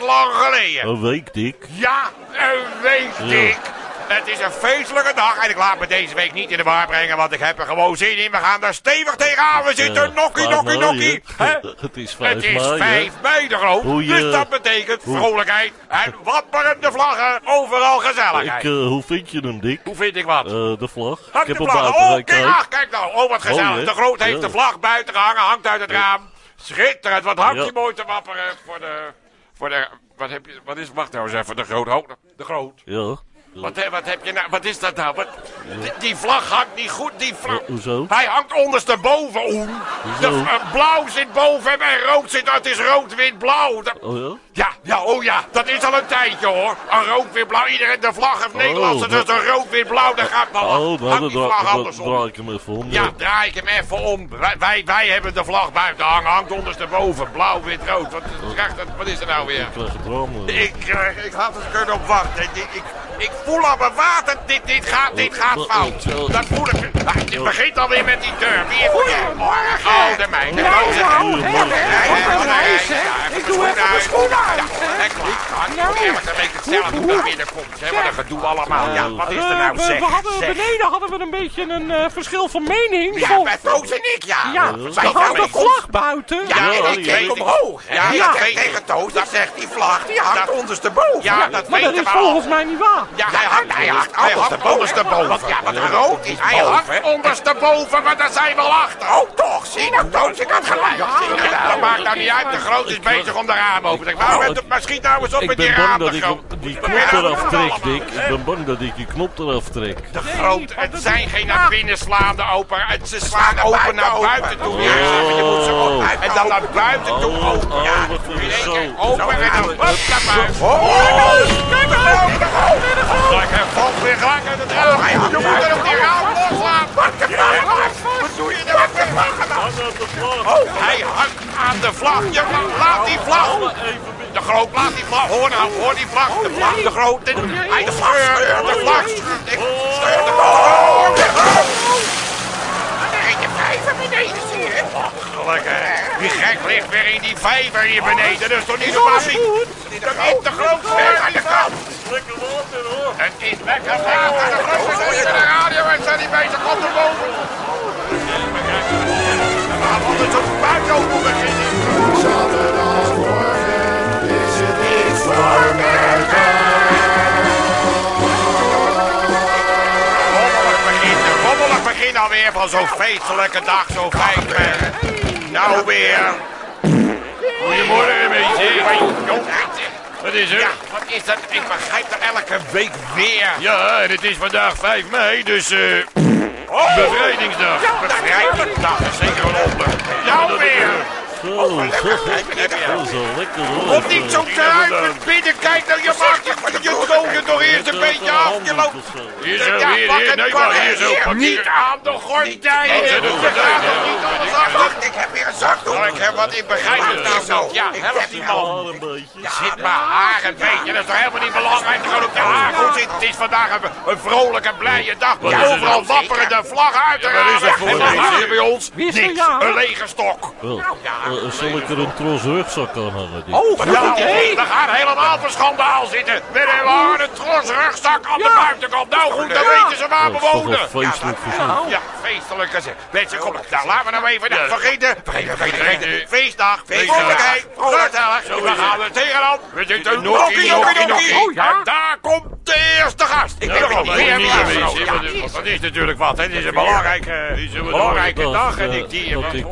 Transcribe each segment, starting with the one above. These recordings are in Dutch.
Oh, lang geleden. Een week, Dick. Ja, een week, Ja. Dick. Het is een feestelijke dag en ik laat me deze week niet in de war brengen, want ik heb er gewoon zin in. We gaan er stevig tegenaan. We zitten Ja, nokkie, vijf nokkie, nokkie. Het is 5 Het is mei, hè? 5 mei de groot, dus dat betekent hoe- vrolijkheid en wapperende vlaggen, overal gezelligheid. Ik, eh, hoe vind je hem, Dick? Hoe vind ik wat? Eh, de vlag. Ik heb de vlag. Oh, kijk, ach, kijk nou. Oh, wat gezellig. hè? de Groot heeft Ja. de vlag buiten gehangen, hangt uit het raam. Schitterend. Wat hangt die mooi te wapperen voor de... De wat, heb je, wat is, wacht nou eens even, de Groot. De Groot. Ja. Wat, he- wat heb je nou, wat is dat nou? Wat, die, die vlag hangt niet goed, die vlag... Ho- hoezo? Hij hangt ondersteboven, Oen. De, blauw zit boven hem en rood zit... Het is rood, wit, blauw. Dat- Oh ja? ja, ja, oh ja, dat is al een tijdje hoor. Een rood, wit, blauw. Iedereen, de vlag heeft Nederlands. dat- Dat is een rood, wit, blauw. Dan gaat maar Oh, nou, dan die vlag draai ik hem even om. Ja, draai ik hem even om. Wij, wij, wij hebben de vlag buiten hangen. Hangt ondersteboven. Blauw, wit, rood. Wat, dat, wat is er nou weer? Ik krijg het. Ik, ik had er kunnen op wachten. Ik, ik, ik voel aan mijn water. Dit, dit gaat, dit gaat fout. Dat voel ik. Ah, Het begint alweer met die deur. Wie Goedemorgen. Oh, de meid. De Nou, nou, hè, Ik doe even mijn schoenen uit, Ja. Ik het een beetje hetzelfde toen dat binnenkomt. hè. Wat een gedoe allemaal. Ja, wat is er nou we, zeg? we hadden, beneden hadden we een beetje een eh, verschil van mening. Ja, bij en ik, ja. ja, Wij hadden de vlag buiten. Ja, ik keek omhoog. Ja, tegen Toos, dat zegt die vlag, die hangt ondersteboven. Ja, dat maar dat weten is al. volgens mij niet waar. Ja, hij hangt, hij hangt, hij hangt ondersteboven. Want ja, wat rood is, hij hangt ondersteboven, maar daar zijn we al achter. Oh, toch? Zie nou, Toos, ik had gelijk. Ja, dat maakt nou niet uit. De groot is bezig om de raam open te krijgen. Nou, maar schiet nou eens op met die raam, de groot. die knop nou eraf trek, Dick. Ik ben bang dat ik die knop eraf trek. De groot, het zijn geen naar binnen slaande open. Het, ze slaan open naar buiten toe. Ja, je moet ze op- En dan naar buiten toe Oh, open. oh, Ja, open en dan hup naar buiten. Oh, Kijk maar, kijk. Gelijk, hij valt weer gelijk uit het raam. Je moet er op die raam loslaten. Wat de vlag? Wat doe je nou met de vlag? Oh, hij hangt aan de vlag. Je laat die vlag. De groot, laat die vlag. Hoor nou, hoor die vlag. De vlag, de groot. de- Hij de vlag scheurt, de vlag scheurt. Ik scheur de vlag. De groot. Dan je vijver beneden, zie je. Gelukkig. Die gek ligt weer in die vijver hier beneden. Dat is toch niet normaal? Die de groot, de aan de kant. Lekker water, hoor. Het is lekker water. De groot is even de radio en zijn die bezig op de boven. We gaan anders op buiten open beginnen. Zaterdagmorgen is het iets voor begin, rommelig begin alweer van zo'n feestelijke dag, zo fijn. eh. Nou weer. Goedemorgen, mensen. Wat is er? Ja, wat is dat? Ik begrijp er elke week weer. Ja, en het is vandaag 5 mei, dus eh Oh, bevrijdingsdag. bevrijdingsdag is zeker een onder. Nou weer. Zo, lekker, hoor. Kom niet zo te huilen binnen. Kijk nou, je maakt je, je je toch eerst een beetje af. Je loopt... Hier zo, Ja, hier, hier. Nee, maar hier zo. Niet aan de gordijnen. Je gaat er niet. Ik heb weer een zakdoek. Ik heb wat, ik begrijp het nou zo. Ja, help die man. Al een beetje. Zit mijn haar een beetje, dat is toch helemaal niet belangrijk. Gewoon op je haar goed zit. Het is vandaag een, vrolijke, blije dag. er Overal nou? wapperen de vlaggen uit de Ja, wat is er En wat je bij ons? Wie is er Niks, een lege stok. Eh, zal ik er een tros rugzak aan hangen, Dick? Oh, Ja, idee. gaan helemaal voor schandaal zitten. Met een harde tros rugzak aan de Ja. buitenkant. Nou goed, dan Ja. weten ze waar Dat we wonen. feestelijk verzoek. Ja, feestelijk gezegd. Mensen, kom, nou laten we nou even nou, vergeten. Vergeten, vergeten, vergeten. Feestdag, feestelijkheid, gezellig. We gaan er tegenaan. We zitten nokkie, nokkie, nokkie. Oh, ja. En daar komt de eerste gast. Ik Ja, nog weet niet Ja, Dat is natuurlijk wat. hè. Het is een belangrijke, belangrijke Dag. En eh, ik die... dat ik,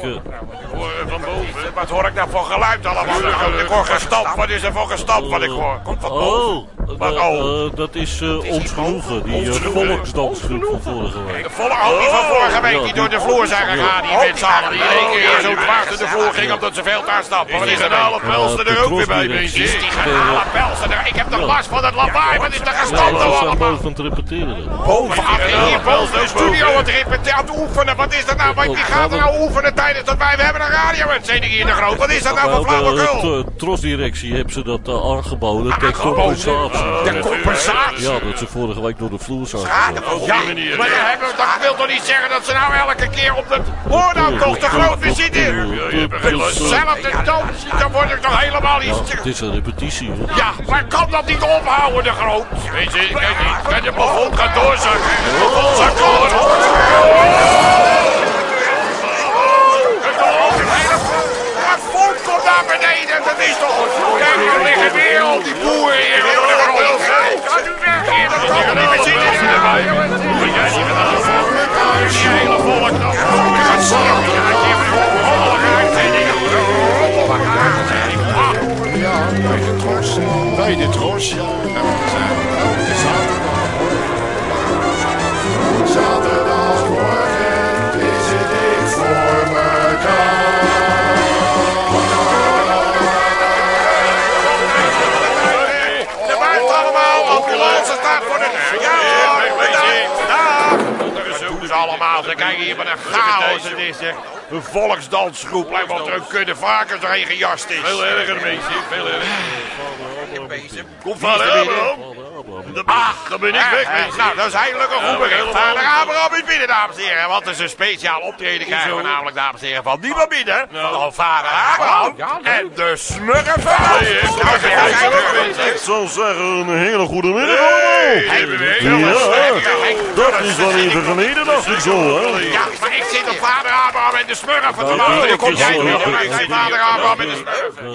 Hoor van boven. Wat hoor ik nou voor geluid allemaal? Ik hoor gestamp. Wat is er voor gestamp wat ik hoor? Komt van boven. Oh, Wat, eh, oh? eh, dat is eh, ons genoegen, die eh, volksdansgroep van vorige week. De volle die van vorige week die door de vloer zijn gegaan. Die met z'n allen die in één keer zo dwars door de vloer ging omdat ze veel daar stappen. Wat Die is er nou? pelsen er ook weer bij, mensen. Is die pelsen er? Ik heb de last van het lawaai. Wat is er gestampt allemaal? boven aan het repeteren. Bovenaf hier boven de studio aan het repeteren, aan het oefenen. Wat is er nou? Wat- Wie gaat er nou oefenen tijdens dat wij? We hebben radio-uitzending hier de groot. Wat is dat nou voor Nou, de flauwekul? t- trosdirectie heeft ze dat eh, aangeboden ter compensatie. De compensatie. Ja, dat ze vorige week door de vloer zag. Ja, ja, maar dat, hebben wil toch niet zeggen dat ze nou elke keer op de... Hoor nou toch, de groot er geen last van. Hetzelfde dans, dan word ik toch helemaal niet... het is een repetitie. hè. Ja, maar kan dat niet ophouden, de groot? Weet je, kijk niet. Kijk, de plafond gaat doorzakken. Het plafond zakt door. Het volk komt naar beneden, dat is toch... Kijk, er liggen weer al die boeren hier. Ga nu weg hier, dat kan toch niet meer zitten. Moet jij niet. Die hele volk. Gaat zorgen. Ah. Bij de tros. Bij de tros, ja. Kijken hier wat een chaos het is. zeg. Een volksdansgroep lijkt wel een kudde varkens doorheen gejast is. Veel erger, meisje. Veel erger. Kom Wie Abraham. Dan ben, dan ben ik weg, Eh. Nou, dat is eindelijk een goed helemaal Vader niet. Abraham is binnen, dames en heren. Want het is een speciaal optreden krijgen we namelijk, dames en heren, van niemand binnen Nou. dan vader Abraham en de smurfen. Nou. Ik zou zeggen, een hele goede middag allemaal. Ja, dat is wel even geleden, dacht ik zo, hè. Ja, maar ik zit op vader Abraham en de smurfen te Nou, wachten. ik- Dan kom ik- jij binnen, zit vader Abraham en de smurfen.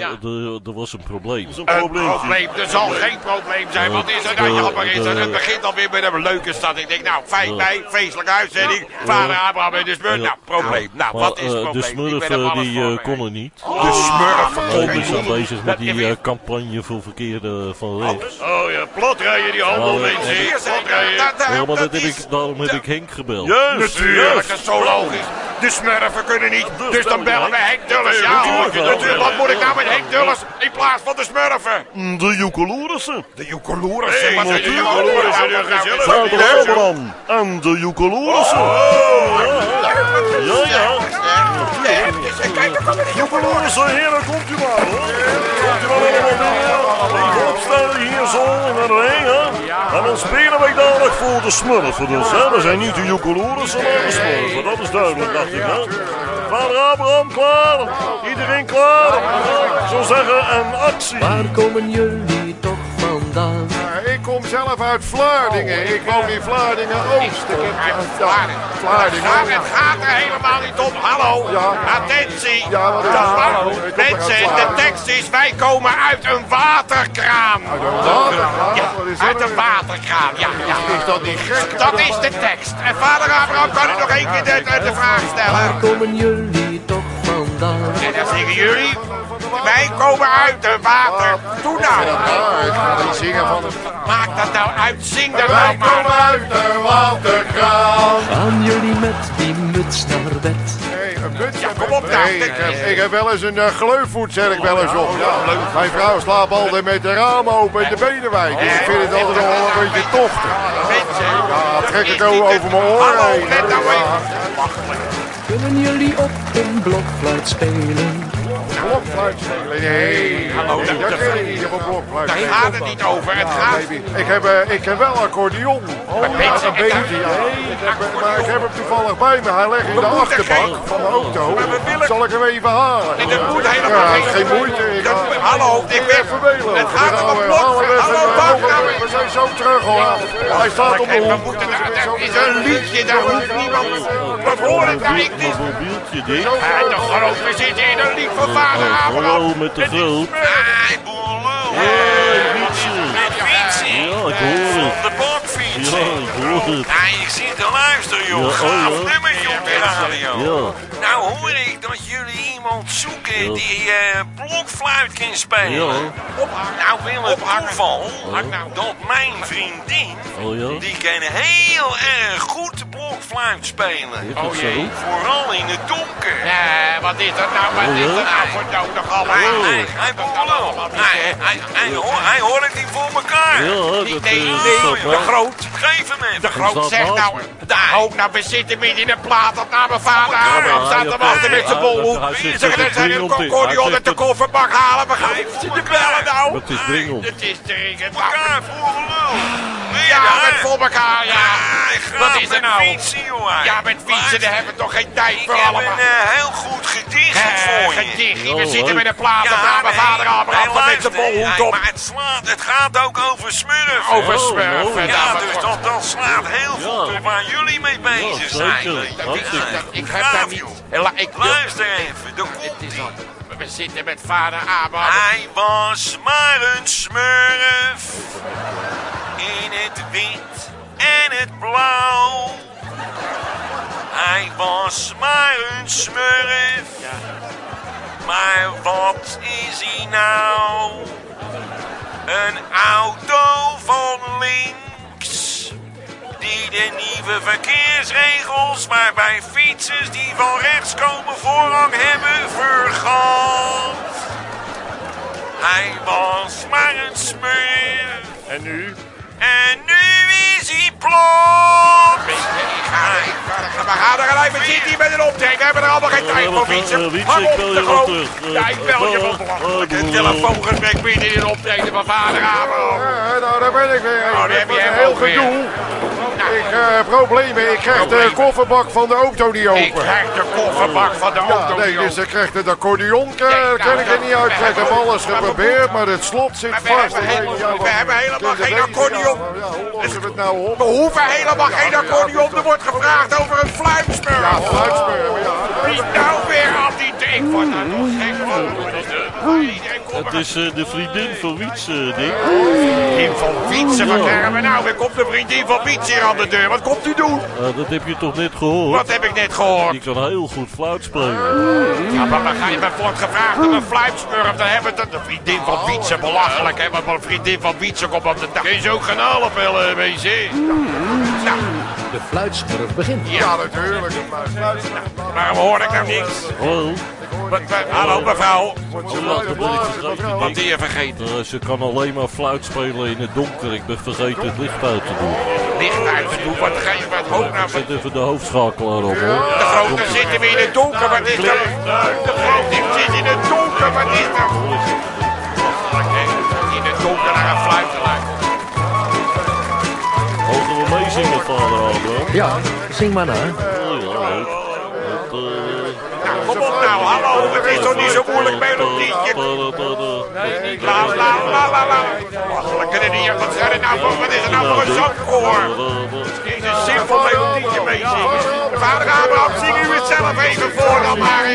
Er- was een probleem. Een probleem, er zal geen probleem zijn. Wat is er nou is? Het begint alweer met een leuke stad. Ik denk, nou, 5 mei, feestelijke uitzending. Vader Abraham en de smurf. Nou, probleem. Nou, wat is het eh, probleem? de er smurfen alles die eh, konden niet. De smurfen konden is niet. bezig met die eh, campagne voor verkeerde van rechts. Oh ja, platrijden die handel, Oh, dat- dat- Ja, maar dat heb ik, daarom heb ik Henk gebeld. Natuurlijk, dat is zo logisch. De smurfen kunnen niet, dus dan bellen we Henk Dulles. Ja, natuurlijk. Wat moet ik nou met Henk Dulles in plaats van de smurfen? De Joekeloerissen. De Hey, de Joekeloeren zijn er gezellig. Vader Abraham en de Joekeloerissen. Ja, ja. Joekeloerissen, heren, komt u maar. Komt u maar allemaal binnen. Even opstellen hier zo in de ring, hè. En dan spelen wij dadelijk voor de smurfen dus, hè. Dat zijn niet de Joekeloerissen, maar de smurfen. Dat is duidelijk, dacht ik, hè. Vader Abraham, klaar. Iedereen klaar. Zou zeggen, en actie. Waar komen jullie kom zelf uit Vlaardingen. Ik woon in Vlaardingen-Oost. Ik heb- Ja, Vlaardingen. Maar het gaat er helemaal niet om. Hallo, Ja. attentie. Ja, wat is Dat ik Mensen, uit de Vlaardingen. tekst is: wij komen uit een waterkraan. Waterkraan? Ja, Wat is uit een nou? waterkraan. Ja, ja. Is dat niet gek? Dat is de tekst. En vader Abraham kan u nog één keer de, de, de vraag Waar stellen. komen jullie toch vandaan? En dan zeggen jullie: wij komen uit een water. Doe nou. Ja, zingen van de... Maak dat nou uit. Zing dat Wij nou komen maar. uit de waterkraan. Gaan jullie met die muts naar bed? Mutsje. kom op. Nee, ik, heb, ik heb wel eens een uh, gleufvoet, zeg ik wel eens op. Ja, Mijn vrouw slaapt altijd met de ramen open en de benen wijd. Dus ik vind het altijd wel een beetje tochtig. Mensen. Ja, trek ook over mijn oren heen. nou Ja. Kunnen jullie op een blokfluit spelen? Blokfluit spelen? Nee, Hallo, nee, dat ken ik niet op een blokfluit. Daar gaat het niet over. Het gaat. Ik heb, eh, ik heb wel accordeon. Oh, weet ja, je, een beetje, maar ik heb hem toevallig bij me. Hij ligt in de achterbank geen- van de auto. Zal ik hem even halen? En dat moet helemaal Ja, geen- geen moeite. Hallo, ik ben- even belen. het gaat om een weer- blok. halen we even- Hallo, we- zijn zo terug hoor. Hij staat op de hoek. er is een liedje, daar hoeft niemand. Wat hoor ik nou? Ik Mijn mobieltje dit. De groot, we zitten in een lied van. Hallo met de groot. Hey, Boerlo. Met fietsen. Ja, ik hoor het. De blokfietsen. Ja, ik hoor het. Ja, ik zit te luisteren, joh. Ja, oh, Gaaf ja. nummertje op de radio. Ja. Nou hoor ik dat jullie iemand zoeken Ja. die eh, blokfluit kan spelen. Ja. Nou wil het toeval dat mijn vriendin, Oh ja? die kan heel erg goed blokfluit spelen. Dat zo? Vooral in het donker. Nee, wat is dat nou? Wat is er nou voor nodig allemaal? Hij, hij. Hij, hij, hij, hoor- hij hoort het niet voor elkaar. Ja, dat Nee, toch de groot. Geef hem even. De groot zegt nou, oh, nou we zitten midden in een plaat op naar mijn vader maar staat te wachten met zijn bolhoed. zegt Zeg, dat dat zijn is. concordion uit de dat- kofferbak halen. We gaan even zitten bellen nou. Het is dringend. Het is dringend. elkaar voor Ja, met voor elkaar, ja. Wat is er met nou? fietsen, jongen. Ja, met fietsen, daar hebben we toch geen tijd Ik voor heb allemaal. een eh, heel goed gedicht voor je. gedichtje. We zitten met een plaat op naar mijn nee, vader Abraham met zijn luister, bolhoed op. Maar het, slaat, het gaat ook over smurfen. Over oh. Ja, dus dat, dat slaat heel goed op waar jullie mee bezig Ja, zijn. Ik heb daar niet... Ik, Luister even, de Het is komt We zitten met vader Abraham. Hij was maar een smurf. In het wit en het blauw. Hij was maar een smurf. Maar wat is hij nou? Een auto van links. Die de nieuwe verkeersregels waarbij fietsers die van rechts komen voorrang hebben vergat. Hij was maar een smurf. En nu? En nu is hij plat. We gaan er gelijk, we zitten hier met een optreden. We hebben er allemaal geen tijd voor. Eh, Wietse, Hang ik op, bel de. Eh, Ja, ik bel je wel eh, belachelijk. eh, Een telefoongesprek binnen in een optreden van vader Abraham. Ja, nou, daar ben ik weer. Oh, daar heb je heel gedoe. Ik, eh, problemen. Ik krijg de kofferbak van de auto niet Ik open. krijg de kofferbak van de Ja, auto. nee, dus ik krijg het accordeon, Nee, kan, nou, kan ik er niet uittrekken. Ik heb alles geprobeerd, maar het slot zit Maar we vast. hebben Ik weet helemaal- niet, ja, we hebben helemaal geen accordeon. Ja, ja, hoe lossen we het nou op? We hoeven helemaal geen accordeon. Er wordt gevraagd over een fluitsmurf. Ja. Wie nou weer al die... Ik word daar nog gek Het is eh, de vriendin van Wiets, eh, Dick. Vriendin van Wietse, wat krijgen we nou? Weer komt de vriendin van Wietse hier aan de deur. Wat komt u doen? Eh, dat heb je toch net gehoord? Wat heb ik net gehoord? Die kan heel goed fluit spelen. Ja, maar dan ga je me wordt gevraagd om een fluitsmurf. Dan hebben we het. De vriendin van Wietse, belachelijk hè. Want een vriendin van Wietse komt op de dag. Geen zo kanaal bellen, wezen. Nou, De fluitsmurf begint. Ja, natuurlijk. fluitspeuren. waarom hoor ik nou niks? Hallo? Wat, wat- hallo mevrouw. Oh, ja, dat ben ik vergeten, Wat je vergeten? Eh, ze kan alleen maar fluit spelen in het donker. Ik ben vergeten het licht uit te doen. Licht uit te doen. Wat ga je wat hoog nou? Zet even de hoofdschakelaar op, hoor. De grote zitten we in het donker. Wat is dat? De grote zit in het donker. Wat is dat? In het donker naar een fluit te luisteren. Mogen we meezingen, vader Abraham? Ja, zing maar na. Oh, ja, leuk. Kom op nou, hallo. Het is toch niet zo moeilijk melodietje. La la la la la. We kunnen niet wat zijn er nou voor, wat is er nou voor een zangkoor? Het is een simpel melodietje meezingen. Vader Abraham, zing u het zelf even voor dan maar.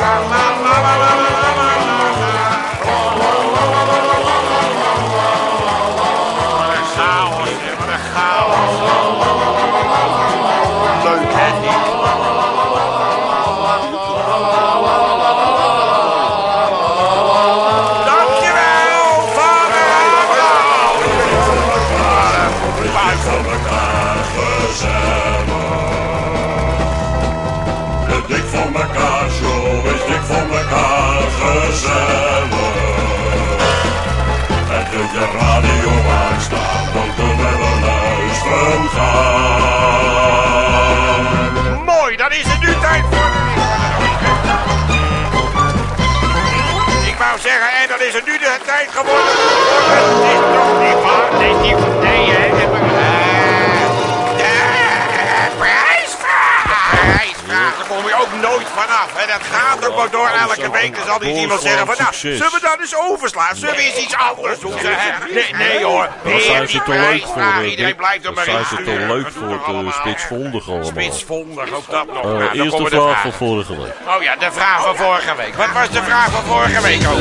la la la la la is het nu de tijd vanaf. En dat gaat ook maar door elke week. Dan zal niet iemand zeggen van, nou, zullen we dat eens overslaan? Zullen we eens iets anders doen? Hè? Nee, nee hoor. Daar zijn ze te leuk voor, eh, Iedereen blijft er maar in zijn ze te leuk voor het eh, spitsvondig allemaal. Spitsvondig, ook dat nog. Eh, Nou, dan eerst de de vraag van vorige week. Oh ja, de vraag van vorige week. Wat was de vraag van vorige week ook?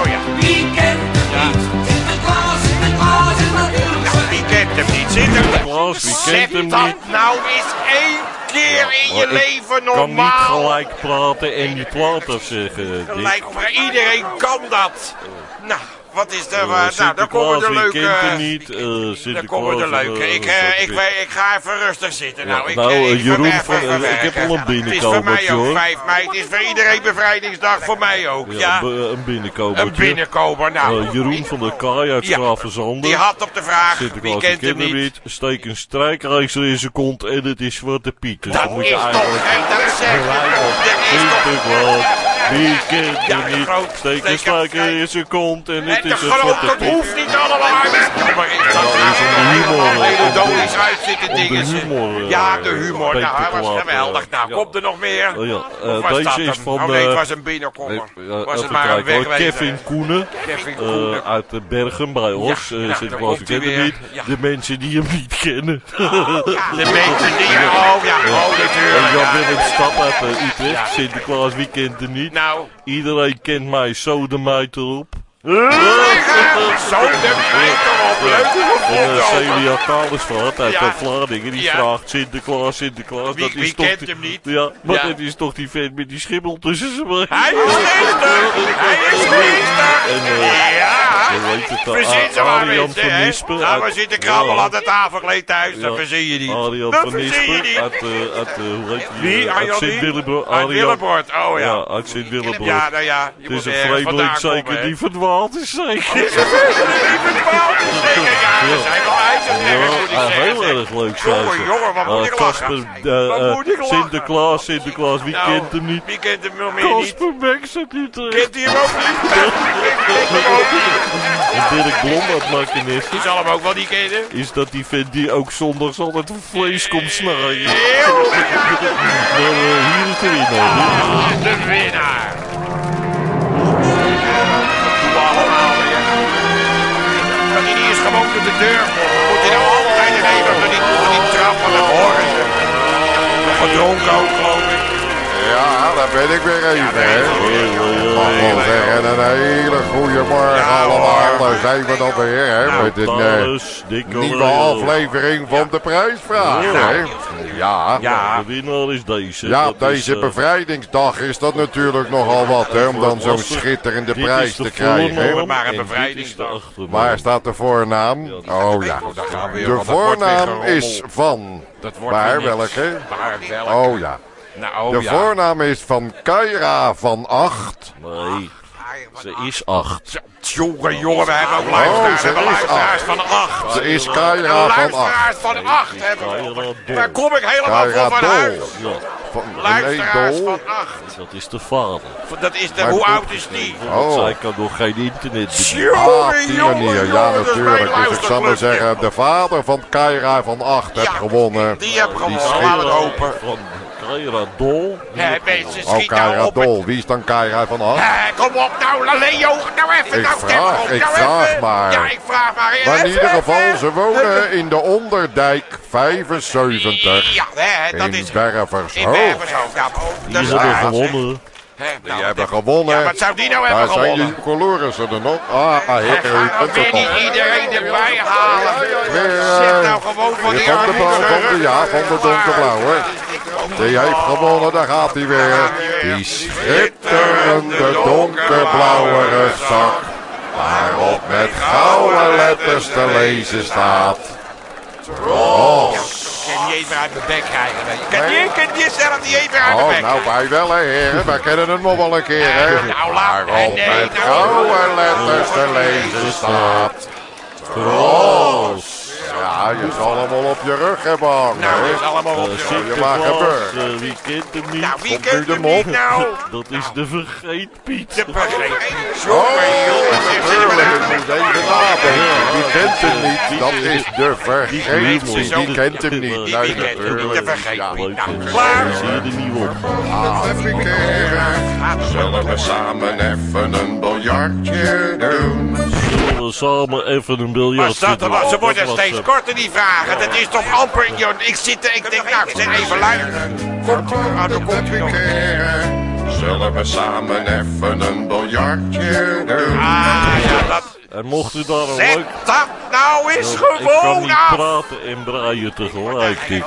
Oh ja. Wie kent hem niet? Sinterklaas, Sinterklaas is natuurlijk Nou, wie kent hem niet? Sinterklaas. Klaas, wie kent hem dat niet? nou eens één keer in je ik leven kan niet normaal. gelijk praten en die plaat afzeggen, Dick. Gelijk, maar iedereen kan dat. Nou, Wat is er? Eh, nou, dan Sinterklaas, komen de leuke... niet? Dan Sinterklaas... komen de leuke. Ik, eh, ik, ik ga even rustig zitten. Nou, ik, nou, Jeroen van- ik heb al een Het is voor mij binnenkomertje, ook hoor. 5 mei. Het is voor iedereen bevrijdingsdag. Voor mij ook, Ja, een binnenkomertje. Een binnenkomer, nou. Jeroen van der Kaai uit Ja, Gravenzanden. Die had op de vraag, wie kent hem niet? niet. Steek een strijkijzer in zijn kont en het is Zwarte Piet. Dus Dat dan moet is je toch, eigenlijk... dat zeg ik. Dat is toch... Wie kent Ja, hem niet? een strijker een- in zijn kont en En het is een geloof, Zwarte dat Piet. hoeft niet allemaal. Ja, maar zat is er humor, helemaal eh, hele om de- dodisch uit zitten om de dingen. eh, Ja, de humor. Nou, hij was geweldig. Nou, ja. komt er nog meer? Oh eh, deze dat is hem? van, Oh nee, het eh, was een binnenkomer. Eh, Was het maar een wegwezer. Kevin Koenen eh, uit de Bergen bij Eh, nou, Sinterklaas, komt ik hem niet. De mensen die hem niet kennen. De mensen die... Oh ja, oh En natuurlijk. Jan ja. Willem Stap uit eh, Utrecht. Sinterklaas, wie kent hem niet? Nou, Iedereen kent mij, zo de meid erop. zo de meter op. Leuk het Celia Kalesvaart uit Ja. eh, Vlaardingen, die Ja. vraagt Sinterklaas, Sinterklaas. Wie- dat wie is toch kent die- hem niet? Ja, maar Ja. dat is toch die vent met die schimmel tussen zijn benen. Hij is geestig! Hij is geestig! En, eh, Ja! Heet het, eh, maar Arian mensen, van? Nispen Nou, we zitten krabbelen aan de tafelkleed thuis, dat verzin je niet. Arian Dat van Nispen niet. uit, eh, eh, hoe heet die? Wie? eh, Arjan Uit. Uit Willebroord, oh ja. Ja, uit Sint-Willebroord. Ja, nou ja, je Het is een vreemdeling zeker die verdwaald is zeker. Is er een verdwaald? Zeker, ja, er zijn wel Ja, heel erg leuk zijn Jongen, ze. jongen, wat moet Eh, ik lachen? Eh, eh? Sinterklaas, Sinterklaas, wie Nou, kent hem niet? Wie kent hem nog meer niet? Casper terug. Kent hij hem ook niet? En Dirk Blom Martinez Je zal hem ook wel niet kennen. is dat die vent die ook zondags altijd vlees komt snijden. Hier is de winnaar. de winnaar. Dat eens gewoon door de deur. Moet hij nou altijd even door die, door die trap van het horen. gedronken ook. Ja, daar ben ik weer even, hè. Ik mag wel zeggen, een hele goede morgen Ja, allemaal. Daar zijn we dan weer, hè, Nou, met een eh, nieuwe aflevering van de prijsvraag, Ja. hè. Ja, Ja. De winnaar is deze. ja, op deze is, eh, bevrijdingsdag is dat natuurlijk nogal wat, hè, om dan zo'n schitterende prijs te krijgen. Maar een bevrijdingsdag. Waar staat de voornaam? Oh ja, daar gaan we weer, de voornaam is van... Dat wordt welke? Waar, welke? Oh ja, Nou, oh de ja. voornaam is van Kaira van Acht. Nee, ze is acht. Jongen, jongen, we hebben ook luisteraars. ze hebben is luisteraars van acht. Ze is Kaira van Acht. luisteraars van acht hebben we. Daar kom ik helemaal voor van huis. Ja, Van, Luisteraars Dol. van acht. dat is de vader. Dat is de, Maar- hoe oud is die? Oh. zij kan nog geen internet bedienen. Ah, Jongen. Ja, natuurlijk. Dus ik zal maar zeggen, de vader van Kaira van Acht heeft Ja, gewonnen. Die heb gewonnen, laten we het hopen. Kaira Dol. Hé, mensen, Oh, schiet nou Kaira op. Dol. Wie is dan Kaira van Acht? Hé, kom op nou, Leo, nou even. Ik nou, vraag, op, ik nou vraag even. maar. Ja, ik vraag maar. Maar in Even, ieder geval, even. ze wonen in de Onderdijk 75 Ja, hè, dat in is... In ja. oh, dat Die is hebben waar. gewonnen. Hè, Die nou, hebben gewonnen. Ja, wat zou die nou Daar hebben zijn gewonnen? colorissen er nog. Ah, Hij heer, nou bent weer er niet iedereen erbij halen. Weer, Zeg eh, nou gewoon voor die van van de, ja, van de donkerblauwe. Die heeft gewonnen, daar gaat hij weer. Die schitterende donkerblauwe rugzak. Waarop met gouden letters te lezen staat. Tros. Ik kan niet eens meer uit mijn bek krijgen. Ik kan niet, ik kan niet zelf niet meer uit mijn Oh, bek nou wij wel hè heren, wij kennen het nog wel een keer hè. Nou, laat- nee, met nou- gouden letters te lezen staat. Tros. Ja, je zal hem wel op je rug hebben hangen. Nou, dat is allemaal op je je maar Sinterklaas, gebeuren. eh, wie kent hem niet? Nou, wie Komt kent nu hem de niet nou? Dat is de vergeetpiet. De vergeet. Oh, Jongen, jongen, even nadenken. Wie kent hem niet? Dat is de vergeet. Die Wie kent hem niet? Die Nee, kent hem niet, de natuurlijk. vergeet. Ja. Leuk, Nou, eh, klaar. zie je er niet op. Even keren. Zullen we samen even een biljartje doen? We samen even een biljart Was dat er was? Ze worden steeds eh, korter, die vragen. Dat is toch amper... joh, Ik zit er, ik denk, nou, ik zet even luisteren. Komt u, ah, dan komt u. Zullen we samen even een biljartje doen? Ah, ja, dat... En mocht u daar een leuk... dat nou eens Ik kan gewoon niet af. praten en braaien tegelijk. Ik.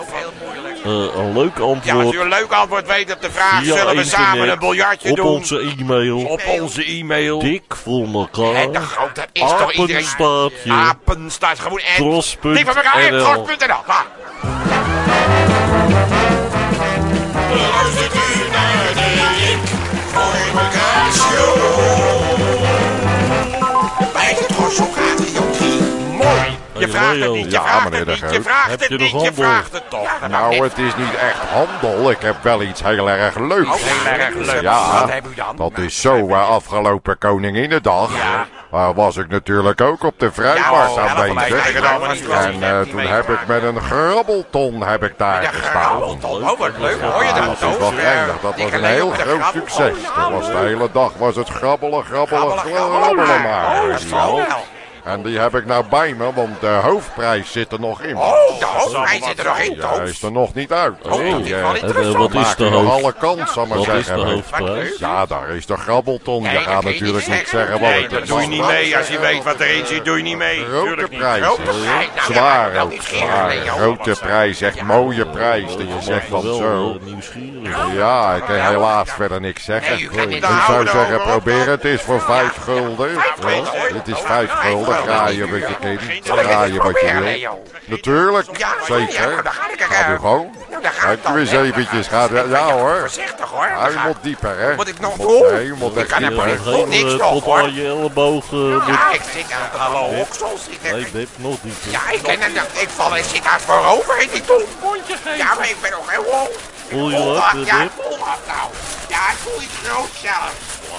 Eh, een leuk Ja, als antwoord u een leuk antwoord weet op de vraag, via zullen we samen een biljartje op doen? onze e-mail. Op onze e-mail. Dik voor En elkaar. de groot, dat is toch iedereen... Apenstaartje. Apenstaart, gewoon en... Tros.nl. Dik van elkaar, en. Luistert u naar de Dik voor elkaar show. Bij de Tros op Radio 3. Mooi. Je vraagt het niet, je Ja, vraagt meneer het de niet, je vraagt Heb het je nog niet, je handel? vraagt het toch. Nou, het is niet echt handel. Ik heb wel iets heel erg leuks. Oh, heel erg leuk. Ja, Wat heb u dan? dat is zo. eh, afgelopen Koninginnedag Ja. eh, was ik natuurlijk ook op de vrijmarkt Ja, oh, aanwezig. En eh, toen heb ik met een grabbelton heb ik daar Ja, gestaan. grabbelton. Oh, wat leuk. Hoor je Ja, dat? dat is wel geinig. Dat was een heel groot succes. Dat was de hele dag was het grabbelen, grabbelen, grabbelen maar. Is. En die heb ik nou bij me, want de hoofdprijs zit er nog in. Oh, de hoofdprijs zit er nog in, Ja, hij Toos. is er nog niet uit. Oh, dat is wel eh, eh, interessant. wat is de hoofd? alle kans, zal maar Wat is de zeggen. hoofdprijs? Ja, daar is de grabbelton. Je gaat natuurlijk niet zeggen wat het dat is. doe je niet mee. Als je weet wat erin zit, doe je niet mee. Grote prijs. Nou, Zwaar ook. Grote prijs, echt mooie prijs. Dat je zegt van zo. eh, nieuwsgierig. Ja, ik kan helaas verder niks zeggen. Ik zou zeggen, probeer het eens voor vijf gulden. Het is vijf gulden, graaien wat je kind. Ik het Graaien eens wat je wil. Natuurlijk, zeker. nou, ga ik er, Gaat u eh, gewoon. Nou, het u dan, eens eventjes. Gaat, ja hoor. Voorzichtig hoor. Ja, je moet dieper, hè. Moet ik nog doen? Nee, je moet Ik echt Je dieper. geen niks eh, nog, tot hoor. aan je elleboog. eh, moet- Ja, ik zit aan hallo denk, Nee, dit nog niet. ja, ik ken hem. Ik val en zit daar voorover in die ton. Geven. Ja, maar ik ben nog heel Voel je dat, eh, Ja, voel af nou. Ja, ik voel iets groot zelf.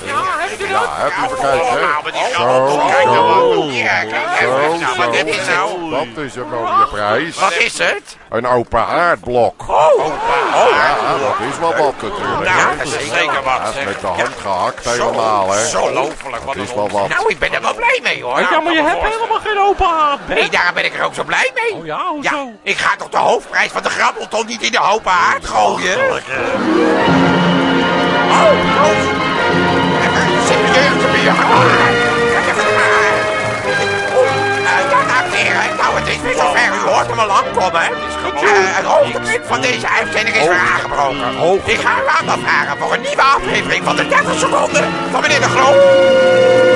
Ja, heb je Ja, dat? heb je even Oh, kijken. nou, maar die Zo, nou zo. wat. Ja, Zo. Nou, wat zo, heb je nou? Dat is een mooie prijs. Wat is het? Een open haardblok. Oh, oh, Ja, dat is wel wat natuurlijk. Nou, hè. dat is zeker wat. Met de hand gehakt helemaal, hè. Zo looflijk. Wat Dat is wel wat. Nou, ik ben er wel blij mee hoor. Ja, maar je hebt helemaal geen open haard, Nee, Ben. daarom ben ik er ook zo blij mee. Oh ja, hoezo? Ja, ik ga toch de hoofdprijs van de grabbelton niet in de open haard gooien? Oh, En heren, nou het is weer zover. U hoort hem al langkomen. Uh, het hoogtepunt van deze uitzending is weer aangebroken. Ik ga u aandacht vragen voor een nieuwe aflevering van de 30 seconden van meneer De Groot.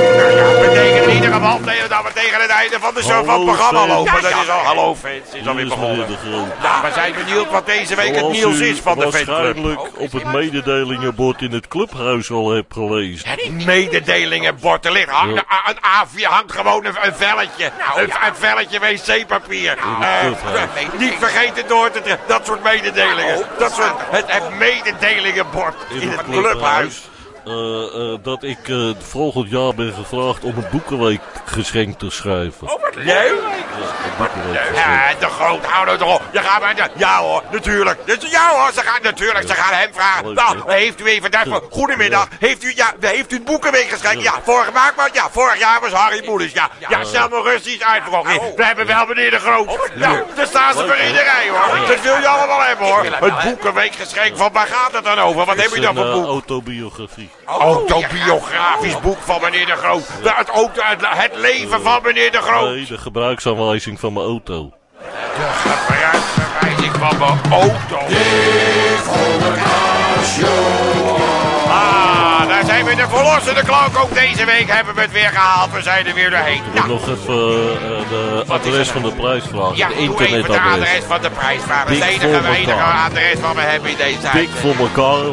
Nou dat betekent in ieder geval dat we tegen het einde van, de show, van het Hallo, programma lopen. Dat Ja, is al, hallo fans, het is alweer begonnen. Nou, we zijn benieuwd wat deze week het nieuws is van de fanclub. waarschijnlijk op het mededelingenbord in het clubhuis al hebt gelezen. Mededelingenbord, er ligt hang- Ja. a- een A4 hangt gewoon een, een velletje. een, een velletje wc-papier. Eh, niet vergeten door te trekken. Dat soort mededelingen. Dat soort, het, het mededelingenbord in, het clubhuis. Eh, eh, dat ik eh, volgend jaar ben gevraagd om een boekenweekgeschenk te schrijven. Oh, wat leuk. Boekenweekgeschenk. Ja, de groot, hou nou toch op. Je gaat maar, ja hoor, natuurlijk. Ja hoor, ze gaan natuurlijk, ze gaan hem vragen. Nou, heeft u even daarvoor, goedemiddag. Heeft u, ja, heeft u het boekenweek geschreven? Ja, vorig maak maar, ja, vorig jaar was Harry Moeders. Ja, ja, stel me Russisch uitverkocht. We hebben wel meneer de Groot. Nou, daar staan ze voor in de rij hoor. Dat wil je allemaal hebben hoor. Het boekenweekgeschenk, van waar gaat het dan over? Wat heb je dan voor boek? autobiografie. Autobiografisch boek van meneer de Groot. Het, auto, het, het leven van meneer de Groot. Nee, de gebruiksaanwijzing van mijn auto. Gebruiksverwijzing van mijn auto. Ah, daar zijn we de verlossende klank. Ook deze week hebben we het weer gehaald. We zijn er weer doorheen. Ik Nou, nog even eh, de adres van de prijsvraag. ja, de de internetadres. adres van de prijsvraag. Dat is Dik het enige, enige adres wat we hebben in deze Dik voor elkaar.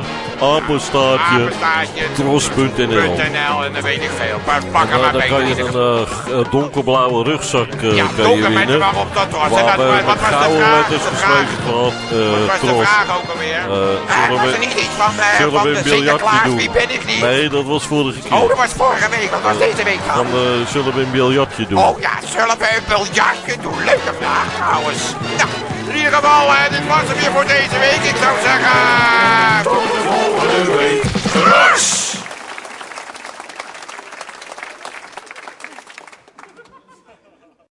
Apenstaartje. Apenstaartje. Tros.nl. .nl en dan weet ik veel. Maar pak En, hem eh, maar dan kan je een eh, eh, donkerblauwe rugzak eh, Ja, kan je donker met winnen. waarop dat was. Waar dat- we wat met was gouden letters geschreven gehad. Wat eh was Tros. vraag ook alweer? Ah, zullen was we- niet iets van, eh, Zullen we een biljartje doen? Wie ben ik niet? Nee, dat was vorige keer. Oh, dat was vorige week. Wat was deze week dan? Dan zullen we een biljartje doen. Oh ja, zullen we een biljartje doen? Leuke vraag trouwens. Nou, Drie ieder en dit was het weer voor deze week. Ik zou zeggen... Tot de volgende week.